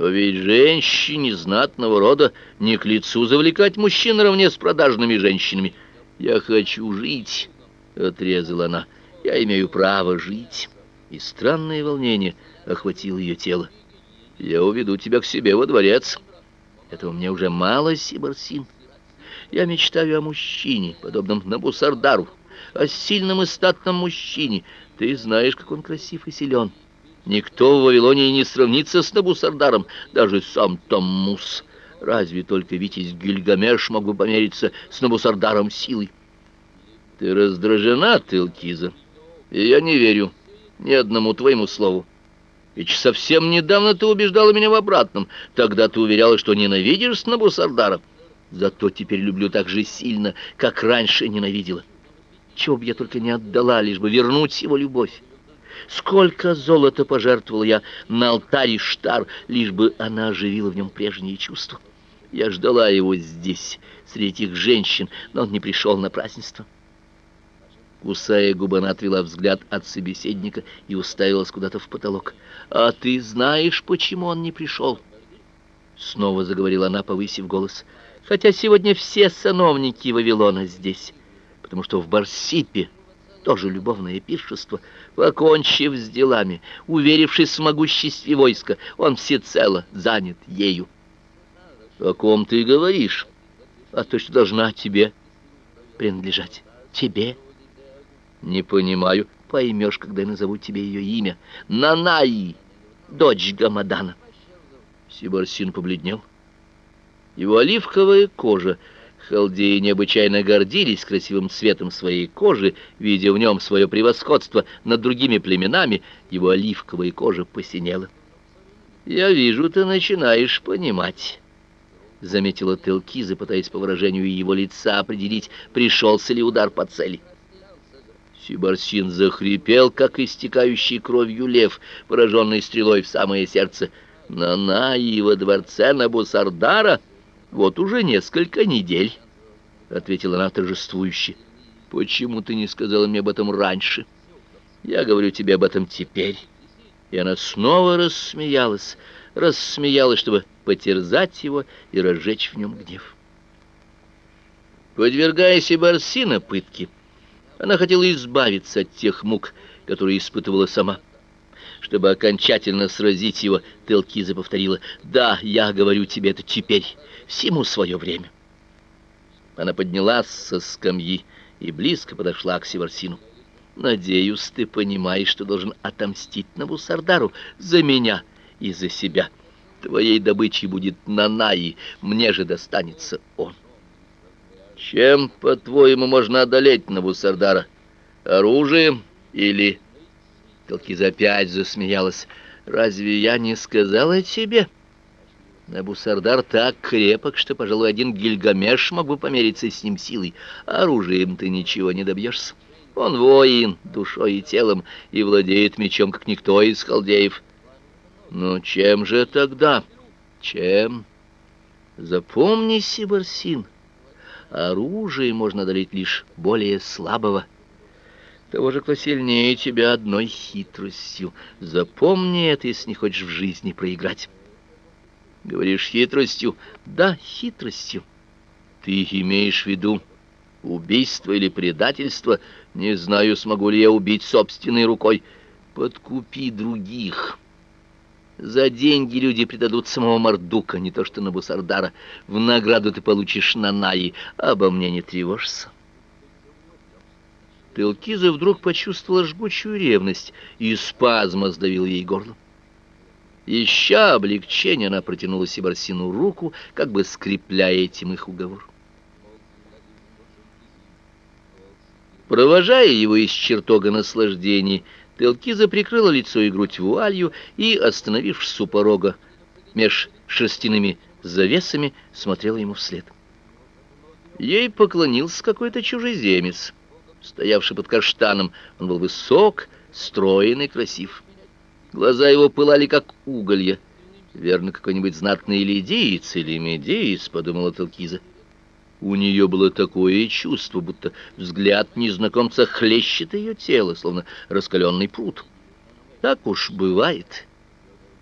Но ведь женщине знатного рода не к лицу завлекать мужчин наравне с продажными женщинами. Я хочу жить, — отрезала она. Я имею право жить. И странное волнение охватило ее тело. Я уведу тебя к себе во дворец. Этого мне уже мало, Сибарсин. Я мечтаю о мужчине, подобном Набусардару, о сильном и статном мужчине. Ты знаешь, как он красив и силен. Никто в Вавилоне не сравнится с Набусардаром, даже сам Таммус. Разве только Витязь Гильгамеш мог бы помериться с Набусардаром силой? Ты раздражена, Телкиза, и я не верю ни одному твоему слову. Ведь совсем недавно ты убеждала меня в обратном. Тогда ты уверяла, что ненавидишь Набусардара. Зато теперь люблю так же сильно, как раньше ненавидела. Чего бы я только не отдала, лишь бы вернуть его любовь. Сколько золота пожертвовал я на алтарь Штар, лишь бы она оживила в нем прежние чувства. Я ждала его здесь, среди этих женщин, но он не пришел на празднество. Кусая губы, она отвела взгляд от собеседника и уставилась куда-то в потолок. «А ты знаешь, почему он не пришел?» Снова заговорила она, повысив голос. «Хотя сегодня все сановники Вавилона здесь, потому что в Барсипе тоже любовное пиршество. Покончив с делами, уверившись в могуществе войска, он всецело занят ею. О ком ты говоришь? А то, что должна тебе принадлежать. Тебе. Не понимаю. Поймешь, когда я назову тебе ее имя. Нанаи, дочь Гамадана. Сибарсин побледнел. Его оливковая кожа Халдеи необычайно гордились красивым цветом своей кожи, видя в нем свое превосходство над другими племенами, его оливковая кожа посинела. «Я вижу, ты начинаешь понимать», — заметила Телкиза, пытаясь по выражению его лица определить, пришелся ли удар по цели. Сибарсин захрипел, как истекающий кровью лев, пораженный стрелой в самое сердце. «На-на, во дворце Набусардара!» Вот уже несколько недель, ответила она торжествующе. Почему ты не сказала мне об этом раньше? Я говорю тебе об этом теперь. И она снова рассмеялась, рассмеялась, чтобы потерзать его и разжечь в нем гнев. Подвергая Себарсина пытке, она хотела избавиться от тех мук, которые испытывала сама. Чтобы окончательно сразить его, Телкиза повторила, «Да, я говорю тебе это теперь, всему свое время». Она поднялась со скамьи и близко подошла к Севарсину. «Надеюсь, ты понимаешь, что должен отомстить Навусардару за меня и за себя. Твоей добычей будет Нанаи, мне же достанется он». «Чем, по-твоему, можно одолеть Навусардара? Оружием или Талкиза опять засмеялась. «Разве я не сказала тебе?» Набусардар так крепок, что, пожалуй, один Гильгамеш мог бы помериться с ним силой. Оружием ты ничего не добьешься. Он воин, душой и телом, и владеет мечом, как никто из халдеев. Ну, чем же тогда? Чем? Запомни, Сибарсин, оружие можно одолеть лишь более слабого того же, кто сильнее тебя одной хитростью. Запомни это, если не хочешь в жизни проиграть. Говоришь хитростью? Да, хитростью. Ты имеешь в виду убийство или предательство? Не знаю, смогу ли я убить собственной рукой. Подкупи других. За деньги люди предадут самого Мардука, не то что на Бусардара. В награду ты получишь Нанаи, обо мне не тревожься. Телкиза вдруг почувствовала жгучую ревность, и спазма сдавил ей горло. Ища облегчения, она протянула Сибарсину руку, как бы скрепляя этим их уговор. Провожая его из чертога наслаждений, Телкиза прикрыла лицо и грудь вуалью и, остановившись у порога, меж шерстяными завесами, смотрела ему вслед. Ей поклонился какой-то чужеземец — стоявший под каштаном. Он был высок, стройный, красив. Глаза его пылали, как уголья. Верно, какой-нибудь знатный лидиец или медеец, подумала Талкиза. У нее было такое чувство, будто взгляд незнакомца хлещет ее тело, словно раскаленный пруд. Так уж бывает.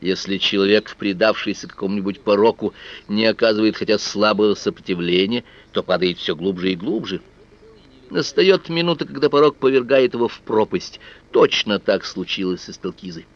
Если человек, предавшийся какому-нибудь пороку, не оказывает хотя слабого сопротивления, то падает все глубже и глубже. Настает минута, когда порок повергает его в пропасть. Точно так случилось и с Талкизой.